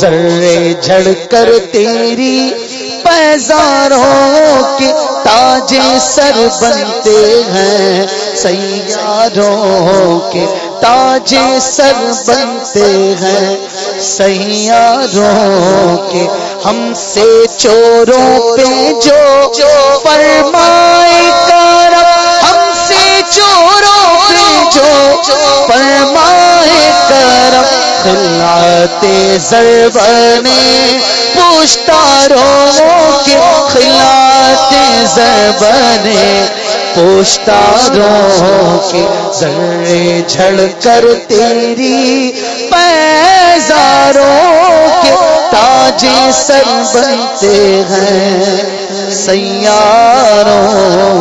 ذرے جھڑ کر تیری پیزاروں کے تاج سر بنتے ہیں، سیاروں کے تاج سر بنتے ہیں۔ سیاروں کے ہم سے چوروں پہ جو کرم خلات زربنے پوشتاروں کے خلات زربنے پوشتاروں کے ذرے جھڑ کر تیری پیزاروں کے تاج سر بنتے ہیں سیاروں